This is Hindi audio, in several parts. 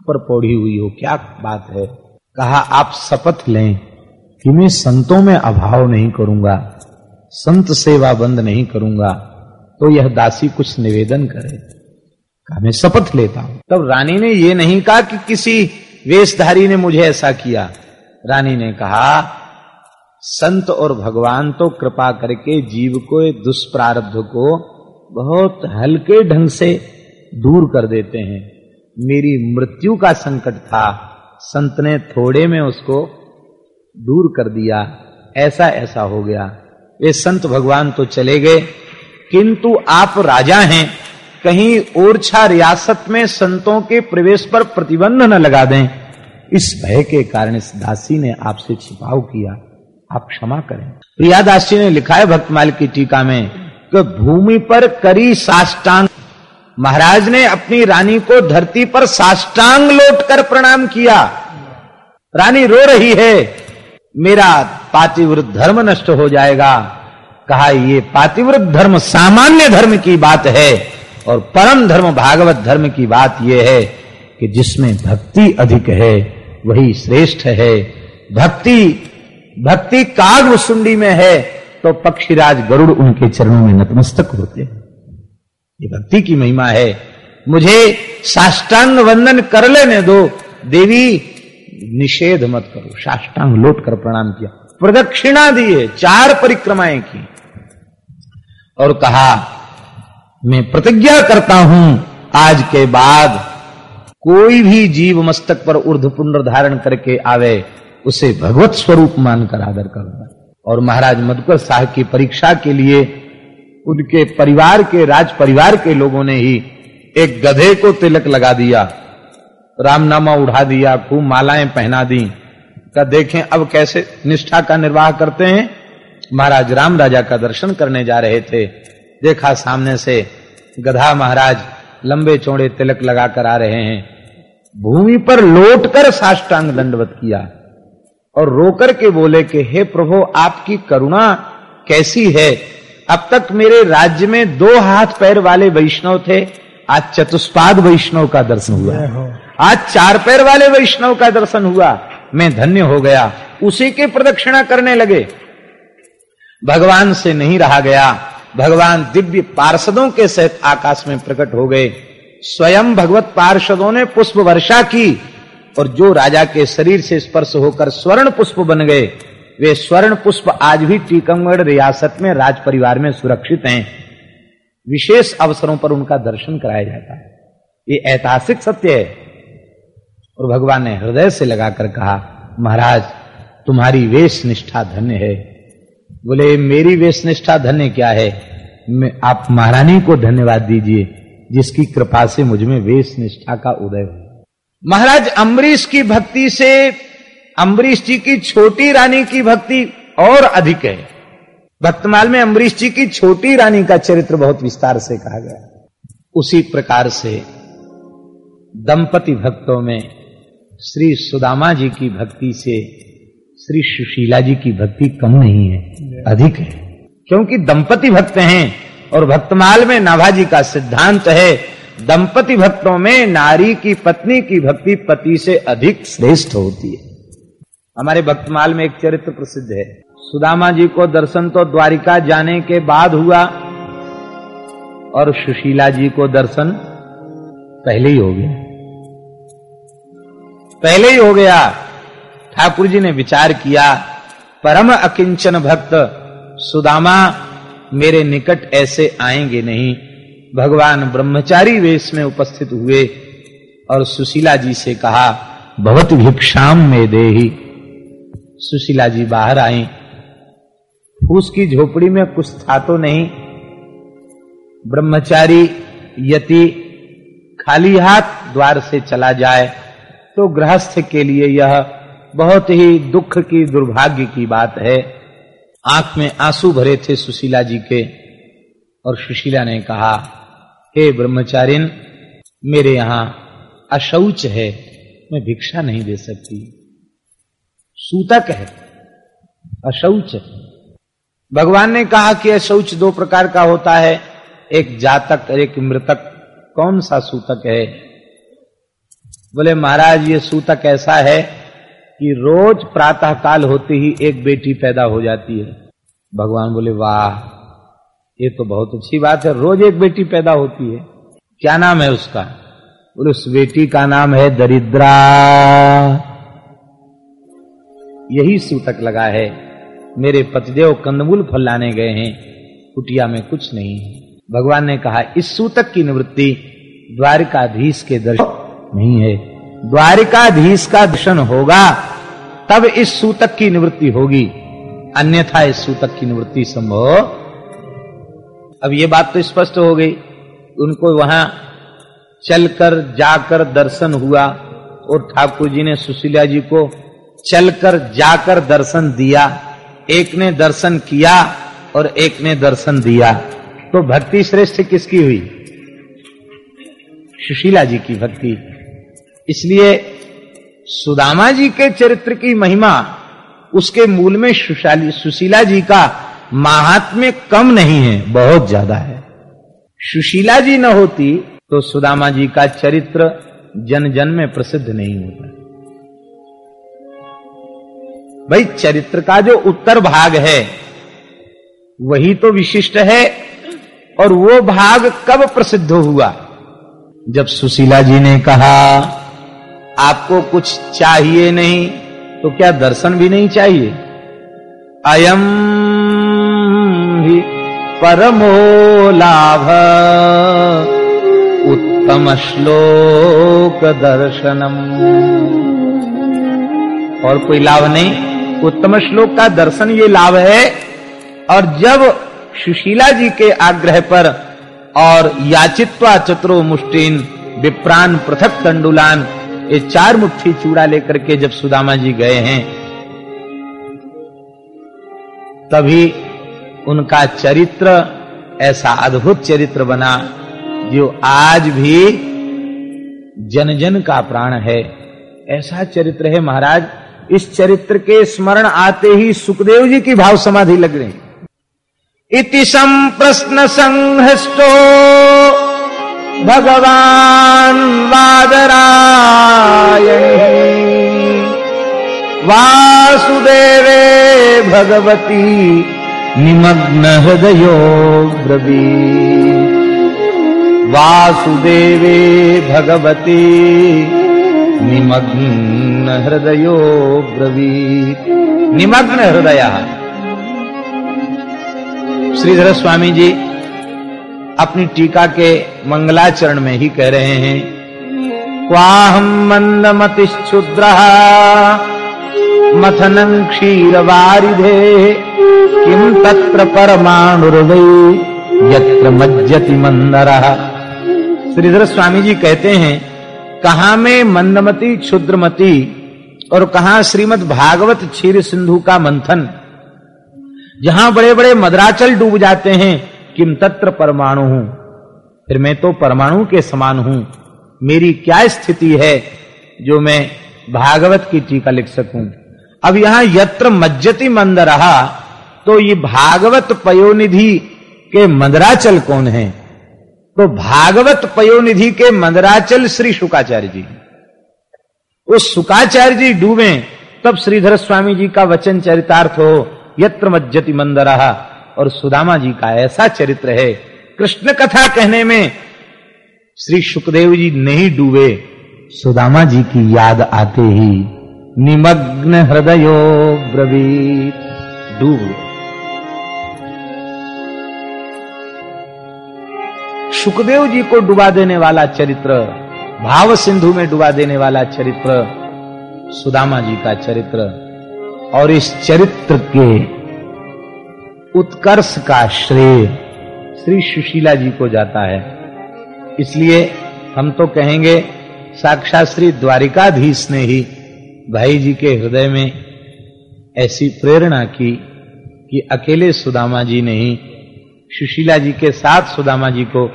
पर पौड़ी हुई हो, क्या बात है? कहा, आप शपथ लें कि मैं संतों में अभाव नहीं करूँगा, संत सेवा बंद नहीं करूँगा तो यह दासी कुछ निवेदन करे। कहा, मैं शपथ लेता हूँ। तब रानी ने यह नहीं कहा कि किसी वेशधारी ने मुझे ऐसा किया। रानी ने कहा, संत और भगवान तो कृपा करके जीव को, दुष्प्रारब्ध को बहुत हल्के ढंग से दूर कर देते हैं। मेरी मृत्यु का संकट था, संत ने थोड़े में उसको दूर कर दिया, ऐसा ऐसा हो गया। वे संत भगवान तो चले गए, किंतु आप राजा हैं, कहीं ओरछा रियासत में संतों के प्रवेश पर प्रतिबंध न लगा दें। इस भय के कारण इस दासी ने आपसे छिपाव किया, आप क्षमा करें। प्रियादासी ने लिखा है भक्तमाल की टीका में, कि भूमि पर करी साष्टांग महाराज ने अपनी रानी को धरती पर साष्टांग लौट कर प्रणाम किया। रानी रो रही है। मेरा पातिव्रत धर्म नष्ट हो जाएगा। कहा, ये पातिव्रत धर्म सामान्य धर्म की बात है और परम धर्म भागवत धर्म की बात यह है कि जिसमें भक्ति अधिक है, वही श्रेष्ठ है। भक्ति भक्ति काग सुंडी में है तो पक्षीराज गरुड़ उनके चरणों में नतमस्तक होते हैं। ये भक्ति की महिमा है। मुझे साष्टांग वंदन कर लेने दो। देवी, निषेध मत करो। साष्टांग लौट कर प्रणाम किया। प्रदक्षिणा दिए चार परिक्रमाएँ की। और कहा, मैं प्रतिज्ञा करता हूँ, आज के बाद कोई भी जीव मस्तक पर ऊर्ध पुनर् धारण करके आवे, उसे भगवत स्वरूप मानकर आदर करूँगा। और महाराज मधुकर साहब की परीक्षा के लिए उनके परिवार के राज परिवार के लोगों ने ही एक गधे को तिलक लगा दिया, रामनामा उड़ा दिया, खूब मालाएँ पहना दी। का देखें अब कैसे निष्ठा का निर्वाह करते हैं। महाराज राम राजा का दर्शन करने जा रहे थे। देखा सामने से गधा महाराज लंबे चौड़े तिलक लगाकर आ रहे हैं। भूमि पर लौट कर साष्टांग दंडवत किया और रोकर के बोले कि, हे प्रभु, आपकी करुणा कैसी है? अब तक मेरे राज्य में दो हाथ पैर वाले वैष्णव थे। आज चतुष्पाद वैष्णव का दर्शन हुआ। आज चार पैर वाले वैष्णव का दर्शन हुआ। मैं धन्य हो गया। उसी की प्रदक्षिणा करने लगे। भगवान से नहीं रहा गया। भगवान दिव्य पार्षदों के सहित आकाश में प्रकट हो गए। स्वयं भगवत पार्षदों ने पुष्प वर्षा की और जो राजा के शरीर से स्पर्श होकर स्वर्ण पुष्प बन गए वे स्वर्ण पुष्प आज भी टीकमगढ़ रियासत में राज परिवार में सुरक्षित हैं। विशेष अवसरों पर उनका दर्शन कराया जाता है। ये ऐतिहासिक सत्य है। और भगवान ने हृदय से लगाकर कहा, महाराज, तुम्हारी वेश निष्ठा धन्य है। बोले, मेरी वेश निष्ठा धन्य क्या है? मैं, आप महारानी को धन्यवाद दीजिए, जिसकी कृपा से मुझमें वेश निष्ठा का उदय हो महाराज, अम्बरीश की भक्ति से अम्बरीश जी की छोटी रानी की भक्ति और अधिक है। भक्तमाल में अम्बरीश जी की छोटी रानी का चरित्र बहुत विस्तार से कहा गया उसी प्रकार से दंपति भक्तों में श्री सुदामा जी की भक्ति से श्री सुशीला जी की भक्ति कम नहीं है, अधिक है। क्योंकि दंपति भक्त हैं और भक्तमाल में नाभाजी का सिद्धांत है, दंपति भक्तों में नारी की पत्नी की भक्ति पति से अधिक श्रेष्ठ होती है। हमारे भक्तमाल में एक चरित्र प्रसिद्ध है। सुदामा जी को दर्शन तो द्वारिका जाने के बाद हुआ और सुशीला जी को दर्शन पहले ही हो गया। पहले ही हो गया। ठाकुर जी ने विचार किया, परम अकिंचन भक्त सुदामा मेरे निकट ऐसे आएँगे नहीं। भगवान ब्रह्मचारी वेश में उपस्थित हुए और सुशीला जी से कहा बहुत भिक्षाम में दे ही सुशीला जी बाहर आई। फूस की झोपड़ी में कुछ था तो नहीं। ब्रह्मचारी यति खाली हाथ द्वार से चला जाए तो गृहस्थ के लिए यह बहुत ही दुख की, दुर्भाग्य की बात है। आँख में आँसू भरे थे सुशीला जी के, और सुशीला ने कहा, हे ब्रह्मचारिन, मेरे यहाँ अशौच है, मैं भिक्षा नहीं दे सकती। सूतक है अशौच। है भगवान ने कहा कि अशौच दो प्रकार का होता है, एक जातक और एक मृतक। कौन सा सूतक है बोले, महाराज, ये सूतक ऐसा है कि रोज प्रातः काल होते ही एक बेटी पैदा हो जाती है? भगवान बोले, वाह, ये तो बहुत अच्छी बात है, रोज एक बेटी पैदा होती है। क्या नाम है उसका? बोले, उस बेटी का नाम है दरिद्रा। यही सूतक लगा है। मेरे पतिदेव कंदमूल फल लाने गए हैं। कुटिया में कुछ नहीं है। भगवान ने कहा, इस सूतक की निवृत्ति द्वारिकाधीश के दर्शन नहीं है। द्वारिकाधीश का दर्शन होगा, तब इस सूतक की निवृत्ति होगी। अन्यथा इस सूतक की निवृत्ति संभव अब ये बात तो स्पष्ट हो गई। उनको वहाँ चलकर, जाकर दर्शन हुआ और ठाकुर जी ने सुशीला जी को चलकर जाकर दर्शन दिया। एक ने दर्शन किया और एक ने दर्शन दिया। तो भक्ति श्रेष्ठ किसकी हुई? सुशीला जी की भक्ति। इसलिए सुदामा जी के चरित्र की महिमा उसके मूल में सुशाली सुशीला जी का महात्म्य कम नहीं है, बहुत ज़्यादा है। सुशीला जी न होती तो सुदामा जी का चरित्र जन जन में प्रसिद्ध नहीं होता। भाई, चरित्र का जो उत्तर भाग है, वही तो विशिष्ट है, और वो भाग कब प्रसिद्ध हुआ? जब सुशीला जी ने कहा, आपको कुछ चाहिए नहीं तो क्या दर्शन भी नहीं चाहिए? अयम परमो लाभ, उत्तम श्लोक दर्शनम। और कोई लाभ नहीं? उत्तम श्लोक का दर्शन ये लाभ है। और जब सुशीला जी के आग्रह पर और याचित्वा चतुरो मुष्टिन विप्रान पृथक तंडुलान ये चार मुट्ठी चूड़ा लेकर के जब सुदामा जी गए हैं, तभी उनका चरित्र ऐसा अद्भुत चरित्र बना जो आज भी जन जन का प्राण है। ऐसा चरित्र है महाराज इस चरित्र के स्मरण आते ही सुखदेव जी की भाव समाधि लग रही। इति संप्रश्न संहृष्टो। भगवान वादराय वासुदेवे भगवती निमग्न हृदयो ब्रवी। वासुदेवे भगवती निमग्न हृदयो ब्रवी। निमग्न हृदय। श्रीधर स्वामी जी अपनी टीका के मंगलाचरण में ही कह रहे हैं क्वाहम मंदमतिक्षुद्र मथनं क्षीर वारिधे किम तत्र परमाणुर्वै यत्र मज्जति मंदर श्रीधर स्वामी जी कहते हैं कहा में मंदमती, क्षुद्रमती और कहा श्रीमद भागवत क्षीर सिंधु का मंथन? जहाँ बड़े बड़े मदराचल डूब जाते हैं, किम तत्र परमाणु हूँ? फिर मैं तो परमाणु के समान हूँ। मेरी क्या स्थिति है जो मैं भागवत की टीका लिख सकूँ? अब यहाँ यत्र मज्जति मंद रहा तो ये भागवत पयोनिधि के मंदराचल कौन है? तो भागवत पयोनिधि के मंदराचल श्री शुकाचार्य जी उस शुकाचार्य जी डूबे, तब श्रीधर स्वामी जी का वचन चरितार्थ हो, यत्र मज्जति मंद रहा और सुदामा जी का ऐसा चरित्र है, कृष्ण कथा कहने में श्री सुखदेव जी नहीं डूबे, सुदामा जी की याद आते ही निमग्न हृदयो ब्रवी डूब सुखदेव जी को डुबा देने वाला चरित्र, भाव सिंधु में डुबा देने वाला चरित्र, सुदामा जी का चरित्र, और इस चरित्र के उत्कर्ष का श्रेय श्री सुशीला जी को जाता है। इसलिए हम तो कहेंगे, साक्षात श्री द्वारिकाधीश ने ही भाई जी के हृदय में ऐसी प्रेरणा की कि अकेले सुदामा जी ने ही सुशीला जी के साथ सुदामा जी को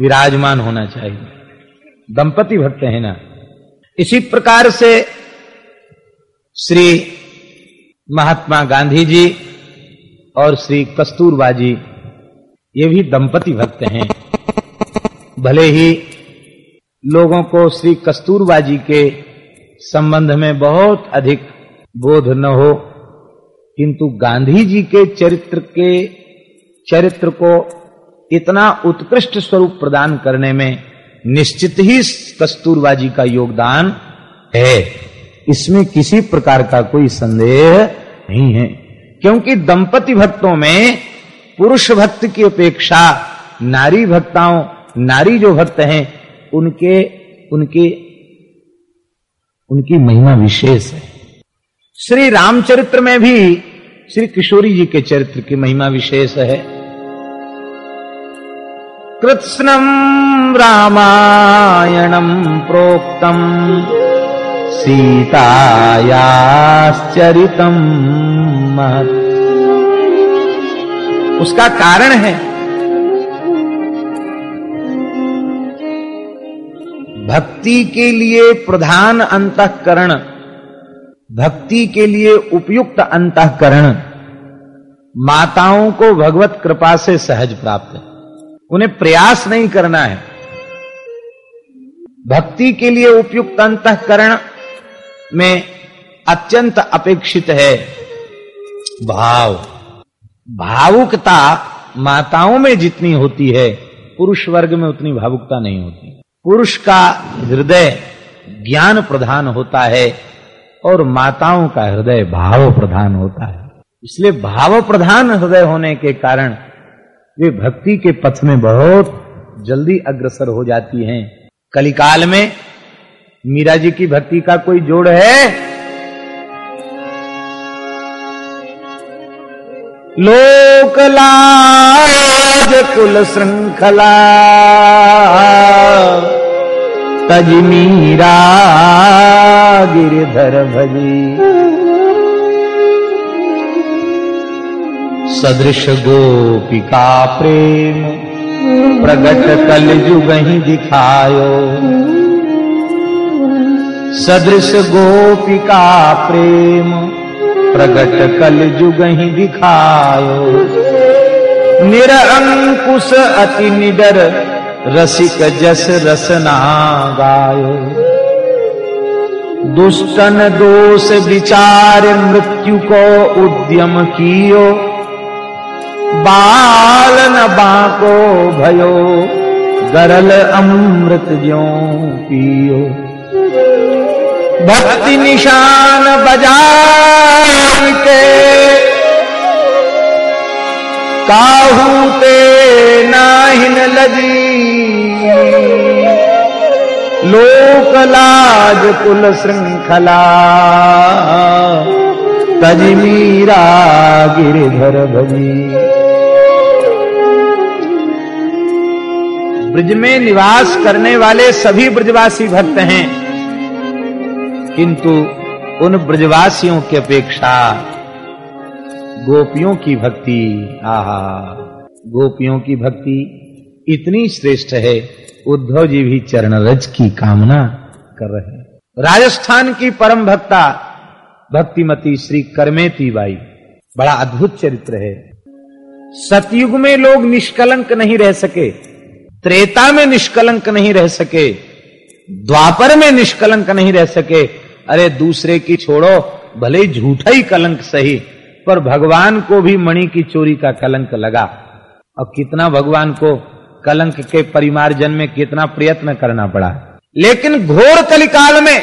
विराजमान होना चाहिए। दंपति भक्त है ना। इसी प्रकार से श्री महात्मा गांधी जी और श्री कस्तूरबा जी ये भी दंपति भक्त हैं। भले ही लोगों को श्री कस्तूरबा जी के संबंध में बहुत अधिक बोध न हो, किंतु गांधी जी के चरित्र के, चरित्र को इतना उत्कृष्ट स्वरूप प्रदान करने में निश्चित ही कस्तूरबा जी का योगदान है। इसमें किसी प्रकार का कोई संदेह नहीं है, क्योंकि दंपति भक्तों में पुरुष भक्त की अपेक्षा नारी भक्ताओं, नारी जो भक्त हैं, उनके उनके, उनकी महिमा विशेष है। श्री रामचरित्र में भी श्री किशोरी जी के चरित्र की महिमा विशेष है। कृत्स्नम रामायणम प्रोक्तम सीतायाश्चरितम उसका कारण है। भक्ति के लिए प्रधान अंतकरण, भक्ति के लिए उपयुक्त अंतकरण, माताओं को भगवत कृपा से सहज प्राप्त है। उन्हें प्रयास नहीं करना है। भक्ति के लिए उपयुक्त अंतकरण में अत्यंत अपेक्षित है। भाव। भावुकता माताओं में जितनी होती है, पुरुष वर्ग में उतनी भावुकता नहीं होती। पुरुष का हृदय ज्ञान प्रधान होता है और माताओं का हृदय भाव प्रधान होता है। इसलिए भाव प्रधान हृदय होने के कारण वे भक्ति के पथ में बहुत जल्दी अग्रसर हो जाती हैं। कलिकाल में मीरा जी की भक्ति का कोई जोड़ है? लोकलाज कुल श्रृंखला, तज मीरा गिरधर भजी। सदृश गोपिका प्रेम, प्रगट कल युग ही दिखायो। सदृश गोपिका प्रेम, प्रगट कल युग ही दिखायो। निरंकुश अति निडर, रसिक जस रसना गायो। दुष्टन दोष विचार मृत्यु को उद्यम कियो। बाल न बाको भयो, गरल अमृत ज्यो पियो। भक्ति निशान बजाई के काहू ते लोक लाज कुल श्रृंखला तज मीरा गिरधर भजी। ब्रज में निवास करने वाले सभी ब्रजवासी भक्त हैं। किंतु उन ब्रजवासियों की अपेक्षा गोपियों की भक्ति, आहा, गोपियों की भक्ति इतनी श्रेष्ठ है। उद्धव जी भी चरण रज की कामना कर रहे हैं। राजस्थान की परम भक्ता, भक्तिमती श्री करमेती बाई, बड़ा अद्भुत चरित्र है। सतयुग में लोग निष्कलंक नहीं रह सके। त्रेता में निष्कलंक नहीं रह सके, द्वापर में निष्कलंक नहीं रह सके, अरे दूसरे की छोड़ो, भले झूठा ही कलंक सही, पर भगवान को भी मणि की चोरी का कलंक लगा। और कितना भगवान को कलंक के परिमार्जन में कितना प्रयत्न करना पड़ा। लेकिन घोर कलिकाल में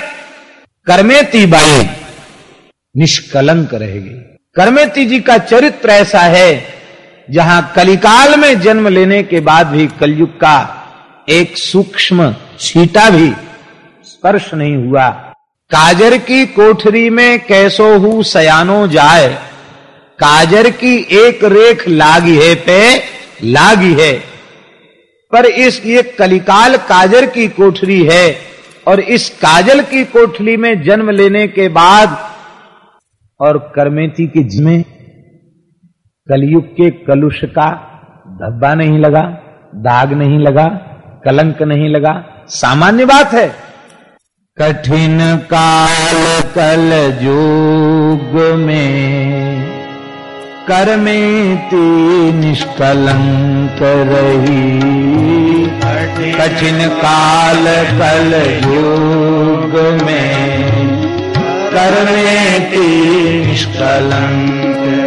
करमेती बाई निष्कलंक रहेगी कर्मेती जी का चरित्र ऐसा है जहाँ कलिकाल में जन्म लेने के बाद भी कलयुग का एक सूक्ष्म छीटा भी स्पर्श नहीं हुआ। काजर की कोठरी में कैसो हु सयानो जाए। काजर की एक रेख लागी है, पे लागी है। पर इस ये कलिकाल काजर की कोठरी है और इस काजल की कोठरी में जन्म लेने के बाद और करमेती के जिम्मे कलयुग के कलुष का धब्बा नहीं लगा, दाग नहीं लगा, कलंक नहीं लगा। सामान्य बात है। कठिन काल, कल युग में कर में ती निष्कलंक रही। कठिन काल, कल युग में करने की निष्कलंक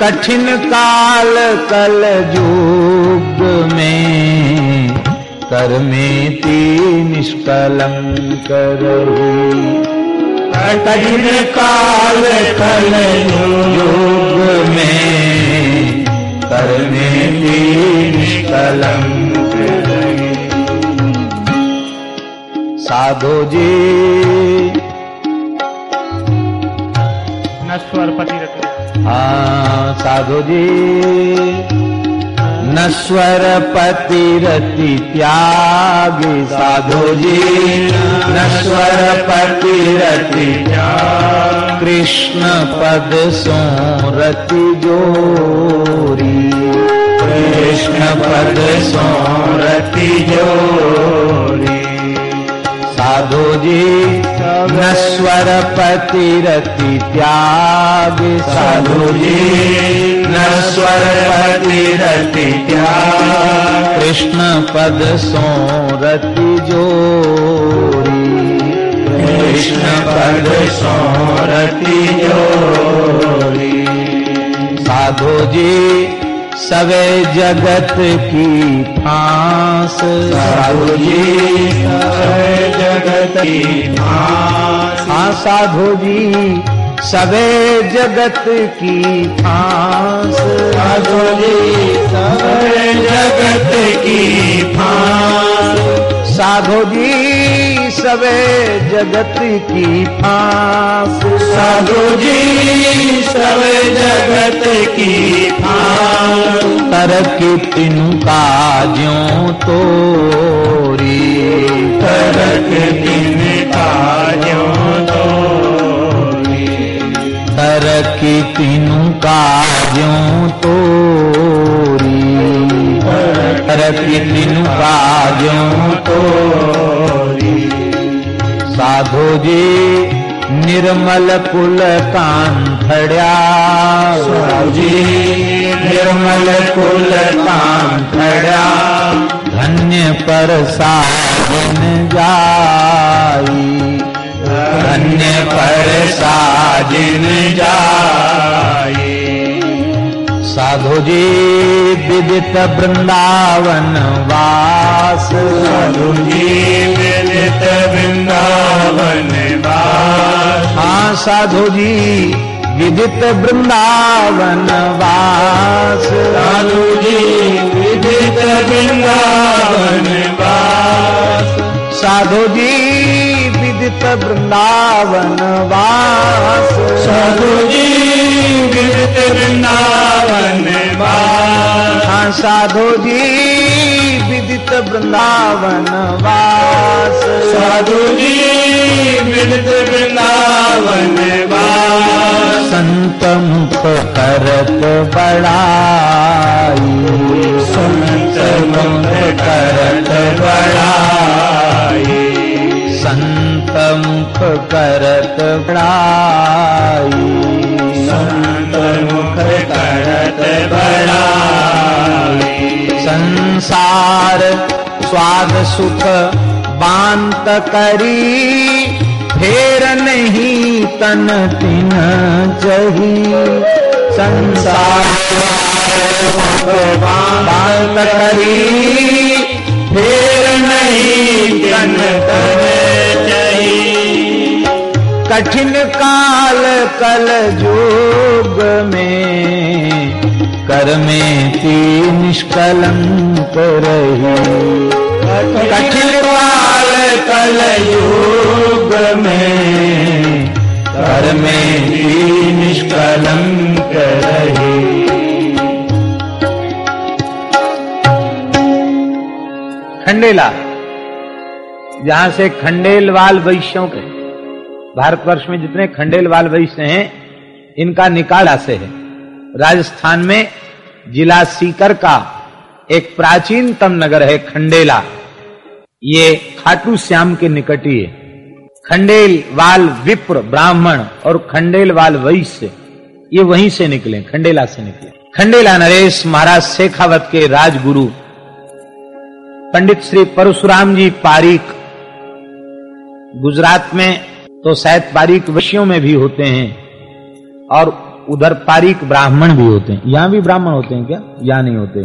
कठिन काल कल युग में कर में ती निष्कलंक रही। कठिन काल कल युग में करने की निष्कलंक साधो जी, नश्वर पति साधु जी नश्वर पति रति त्यागी साधु जी नश्वर पति रति कृष्ण पद सो रति जोरी। कृष्ण पद सो रति जोरी। साधु जी नश्वर पति रति त्याग साधु जी नश्वर पति रति त्याग कृष्ण पद सो रति जोरी कृष्ण पद सो रति जोरी साधु जी सवे जगत की फांस। साधु जी सवे जगत की फांस। हाँ साधु जी सवे जगत की फांस। साधु जी सवे जगत की फांस। साधु जी सवे जगत की फांस। साधु जी सवे जगत की फांस तरक तीन काजों तोरी। तरक तीन काजों तोरी। तरक तीन काजों तोरी। तरक तीन काजों तोरी। साधु जी निर्मल कुल कांथड़िया साधु जी निर्मल कुल कांथड़िया धन्य पर साजन जाई। धन्य पर साजन जाई। साधु जी विदित वृंदावन वास। साधु जी विदित वृंदावन वास। हाँ साधु जी विदित वृंदावन वास। साधु जी विदित वृंदावन वास। साधु जी विदित वृंदावन वास। साधु जी विदित वृंदावन वास। हाँ साधु जी विदित वृंदावन वास। साधु जी विदित वृंदावन वास। संत मुख करत बड़ाई। संत मुख करत बड़ाई। संत मुख करत बड़ाई। संत मुख करत बड़ाई। संसार स्वाद सुख बांत करी फेर नहीं तन तिन जही। संसार बांत करी फेर नहीं तन तन कठिन काल कल जोग में कर में ती निष्कलंक रही। कठिन काल कल युग में कर में ती निष्कलंक रही। खंडेला, जहाँ से खंडेलवाल वैश्यों के भारतवर्ष में जितने खंडेलवाल वैश्य हैं, इनका निकाला से है। राजस्थान में जिला सीकर का एक प्राचीनतम नगर है खंडेला। ये खाटू श्याम के निकट ही है। खंडेल वाल विप्र ब्राह्मण और खंडेल वाल वैश्य, ये वहीं से निकले, खंडेला से निकले। खंडेला नरेश महाराज शेखावत के राजगुरु, पंडित श्री परशुराम जी पारीक गुजरात में तो शायद पारीक विषयों में भी होते हैं और उधर पारीक ब्राह्मण भी होते हैं। यहाँ भी ब्राह्मण होते हैं क्या? यहाँ नहीं होते।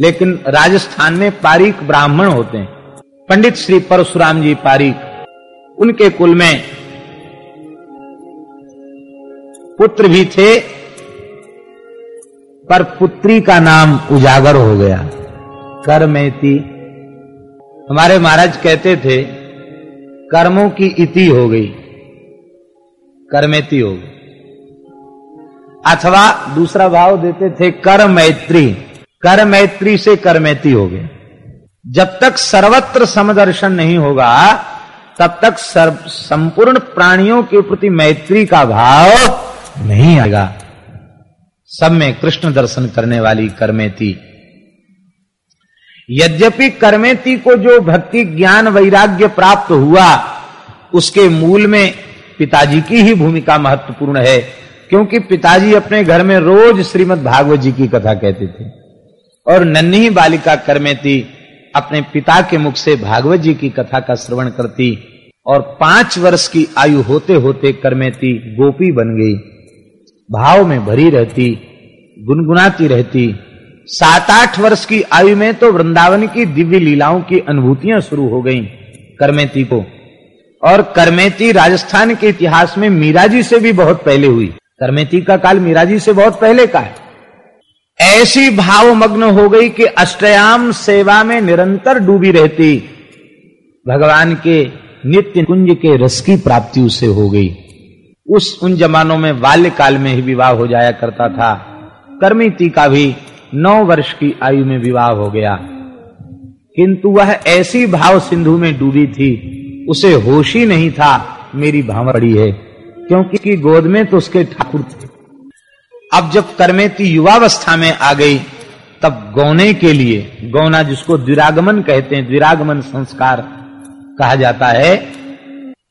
लेकिन राजस्थान में पारीक ब्राह्मण होते हैं। पंडित श्री परशुराम जी पारीक, उनके कुल में पुत्र भी थे, पर पुत्री का नाम उजागर हो गया। करमेती। हमारे महाराज कहते थे कर्मों की इति हो गई। कर्मेती हो गई। अथवा दूसरा भाव देते थे कर मैत्री कर मैत्री से करमेती हो गए जब तक सर्वत्र समदर्शन नहीं होगा, तब तक संपूर्ण प्राणियों के प्रति मैत्री का भाव नहीं आएगा। सब में कृष्ण दर्शन करने वाली कर्मेती यद्यपि कर्मेती को जो भक्ति, ज्ञान, वैराग्य प्राप्त हुआ, उसके मूल में पिताजी की ही भूमिका महत्वपूर्ण है, क्योंकि पिताजी अपने घर में रोज श्रीमद भागवत जी की कथा कहते थे। और नन्ही बालिका कर्मेती अपने पिता के मुख से भागवत जी की कथा का श्रवण करती, और पाँच वर्ष की आयु होते होते कर्मेती गोपी बन गई। भाव में भरी रहती, गुनगुनाती रहती सात आठ वर्ष की आयु में तो वृंदावन की दिव्य लीलाओं की अनुभूतियाँ शुरू हो गईं करमेती को। और करमेती राजस्थान के इतिहास में मीराजी से भी बहुत पहले हुई। करमेती का काल मीराजी से बहुत पहले का है। ऐसी भावमग्न हो गई कि अष्टयाम सेवा में निरंतर डूबी रहती। भगवान के नित्य कुंज के रस की प्राप्ति उसे हो गई। उस उन जमानों में बाल्यकाल में ही विवाह हो जाया करता था। कर्मिती का भी नौ वर्ष की आयु में विवाह हो गया। किंतु वह ऐसी भाव सिंधु में डूबी थी, उसे होश ही नहीं था, मेरी भावड़ी है, क्योंकि की गोद में तो उसके ठाकुर थे। अब जब कर्मेती युवावस्था में आ गई, तब गौने के लिए, गौना जिसको द्विरागमन कहते हैं, द्विरागमन संस्कार कहा जाता है,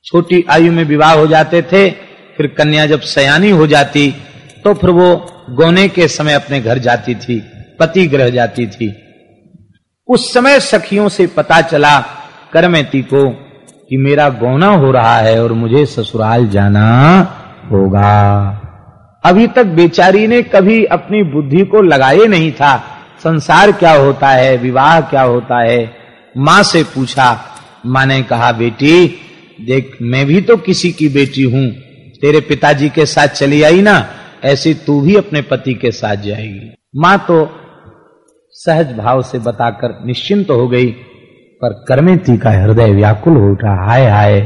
छोटी आयु में विवाह हो जाते थे, फिर कन्या जब सयानी हो जाती तो फिर वो गौने के समय अपने घर जाती थी। पति ग्रह जाती थी। उस समय सखियों से पता चला करमेती को कि मेरा गौना हो रहा है और मुझे ससुराल जाना होगा। अभी तक बेचारी ने कभी अपनी बुद्धि को लगाए नहीं था। संसार क्या होता है, विवाह क्या होता है? माँ से पूछा। माँ ने कहा, बेटी, देख, मैं भी तो किसी की बेटी हूँ। तेरे पिताजी के साथ चली आई ना, ऐसी तू भी अपने पति के साथ जाएगी। माँ तो सहज भाव से बताकर निश्चिंत तो हो गई, पर कर्मेती का हृदय व्याकुल हो उठा। हाय हाय,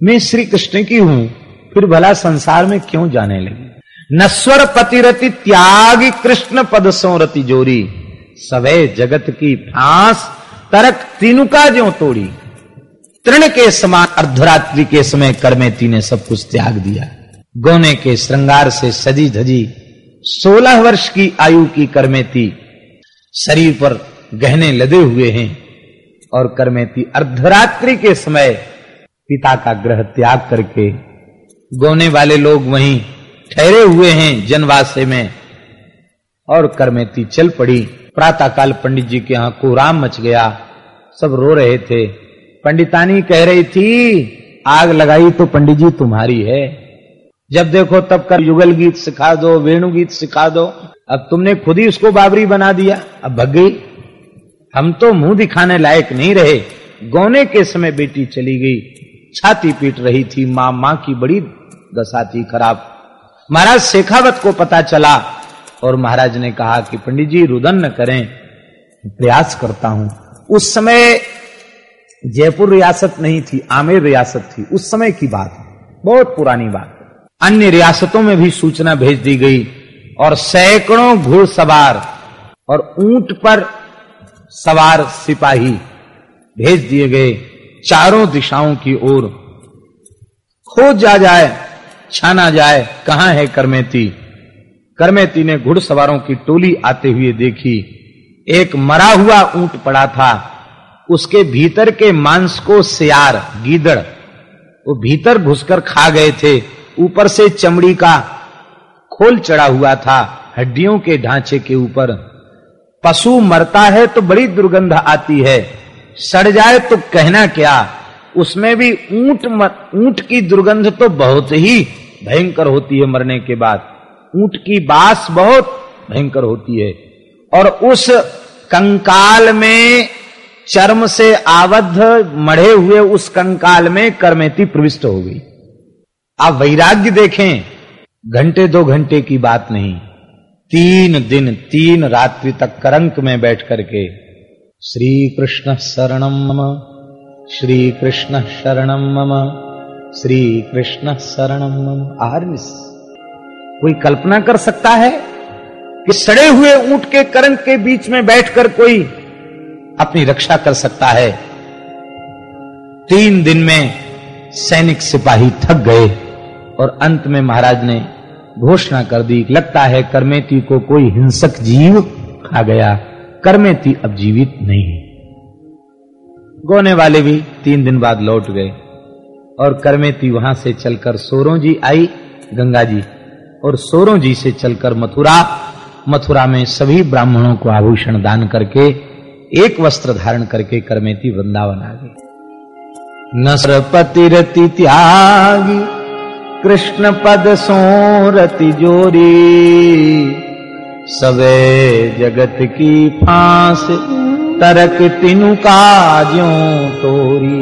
मैं श्री कृष्ण की हूँ, फिर भला संसार में क्यों जाने लगी? नस्वर पतिरति त्यागी कृष्ण पद सोरति जोरी, सवे जगत की फांस तरक तीनुका जो तोड़ी। तृण के समान अर्धरात्रि के समय कर्मेती ने सब कुछ त्याग दिया। गोने के श्रृंगार से सजी धजी, सोलह वर्ष की आयु की कर्मेती शरीर पर गहने लदे हुए हैं और कर्मेती अर्धरात्रि के समय पिता का ग्रह त्याग करके गोने वाले लोग वहीं ठहरे हुए हैं जनवासे में और कर्मेती चल पड़ी। प्रातःकाल पंडित जी के यहाँ कोराम मच गया। सब रो रहे थे। पंडितानी कह रही थी, आग लगाई तो पंडित जी तुम्हारी है। जब देखो तब कर युगल गीत सिखा दो, वेणु गीत सिखा दो। अब तुमने खुद ही उसको बाबरी बना दिया। अब भग गई हम तो मुँह दिखाने लायक नहीं रहे। गौने के समय बेटी चली गई। छाती पीट रही थी माँ माँ की बड़ी दशा थी खराब। महाराज शेखावत को पता चला और महाराज ने कहा कि पंडित जी, रुदन न करें, प्रयास करता हूँ। उस समय जयपुर रियासत नहीं थी, आमेर रियासत थी। उस समय की बात बहुत पुरानी बात। अन्य रियासतों में भी सूचना भेज दी गई और सैकड़ों घुड़सवार और ऊँट पर सवार सिपाही भेज दिए गए चारों दिशाओं की ओर। खोज जा जाए, छाना जाए, कहाँ है करमेती? करमेती ने घुड़सवारों की टोली आते हुए देखी। एक मरा हुआ ऊँट पड़ा था। उसके भीतर के मांस को सियार, गीदड़, वो भीतर घुसकर खा गए थे। ऊपर से चमड़ी का खोल चढ़ा हुआ था, हड्डियों के ढांचे के ऊपर। पशु मरता है तो बड़ी दुर्गंध आती है, सड़ जाए तो कहना क्या? उसमें भी ऊँट ऊँट की दुर्गंध तो बहुत ही भयंकर होती है मरने के बाद। ऊँट की बास बहुत भयंकर होती है। और उस कंकाल में चर्म से आबद्ध मढ़े हुए उस कंकाल में कर्मेती प्रविष्ट हो गई। आप वैराग्य देखें, घंटे दो घंटे की बात नहीं। तीन दिन, तीन रात्रि तक करंक में बैठ करके श्री कृष्ण शरणम मम श्री कृष्ण शरणम मम श्री कृष्ण शरणम मम आर्मिस कोई कल्पना कर सकता है कि सड़े हुए ऊँट के करंक के बीच में बैठकर कोई अपनी रक्षा कर सकता है? तीन दिन में सैनिक सिपाही थक गए। और अंत में महाराज ने घोषणा कर दी लगता है करमेती को कोई हिंसक जीव खा गया। करमेती अब जीवित नहीं है। गोने वाले भी तीन दिन बाद लौट गए और करमेती वहाँ से चलकर सोरों जी आई, गंगा जी, और सोरों जी से चलकर मथुरा। मथुरा में सभी ब्राह्मणों को आभूषण दान करके एक वस्त्र धारण करके करमेती वृंदावन आ गई। नसरपति रति त्यागी कृष्ण पद सोरति जोरी। सवे जगत की फांस, तरक तीनू काजों तोरी।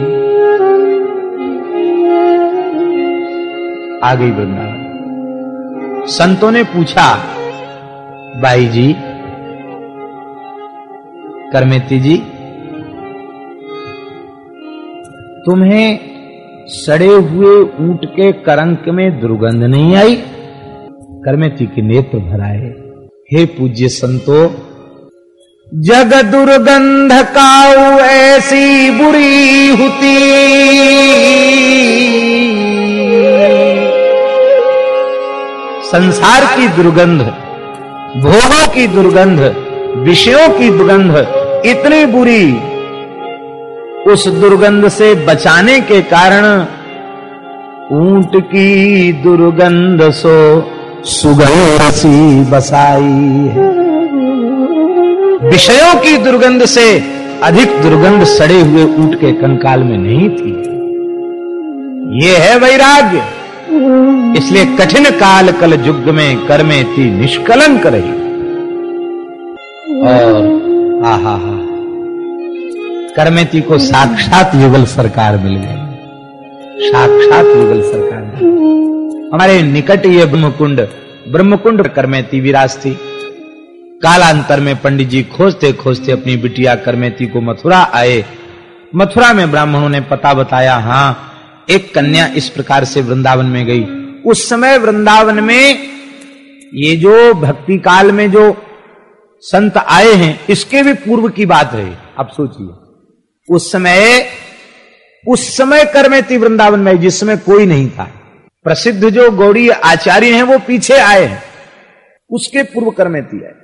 आ गई वृंदावन संतों ने पूछा, बाई जी, करमेती जी, तुम्हें सड़े हुए ऊँट के करंक में दुर्गंध नहीं आई। करमेती के नेत्र भराए। हे पूज्य संतो, जग दुर्गंध काऊ ऐसी बुरी होती। संसार की दुर्गंध, भोगों की दुर्गंध, विषयों की दुर्गंध इतनी बुरी उस दुर्गंध से बचाने के कारण ऊँट की दुर्गंध सो सुगंध सी बसाई है। विषयों की दुर्गंध से अधिक दुर्गंध सड़े हुए ऊँट के कंकाल में नहीं थी। ये है वैराग्य। इसलिए कठिन काल कल युग में कर्मे थी निष्कलंक रही। और हा हा हा करमेती को साक्षात युगल सरकार मिल गई। साक्षात युगल सरकार हमारे निकट ये ब्रह्मकुंड ब्रह्मकुंड करमेती विराज थी। कालांतर में पंडित जी खोजते खोजते अपनी बिटिया करमेती को मथुरा आए। मथुरा में ब्राह्मणों ने पता बताया हाँ एक कन्या इस प्रकार से वृंदावन में गई। उस समय वृंदावन में ये जो भक्ति काल में जो संत आए हैं, इसके भी पूर्व की बात रही। आप सोचिए। उस समय उस समय कर में थी वृंदावन में जिस समय कोई नहीं था। प्रसिद्ध जो गौरी आचार्य हैं, वो पीछे आए हैं। उसके पूर्व कर में थी आए।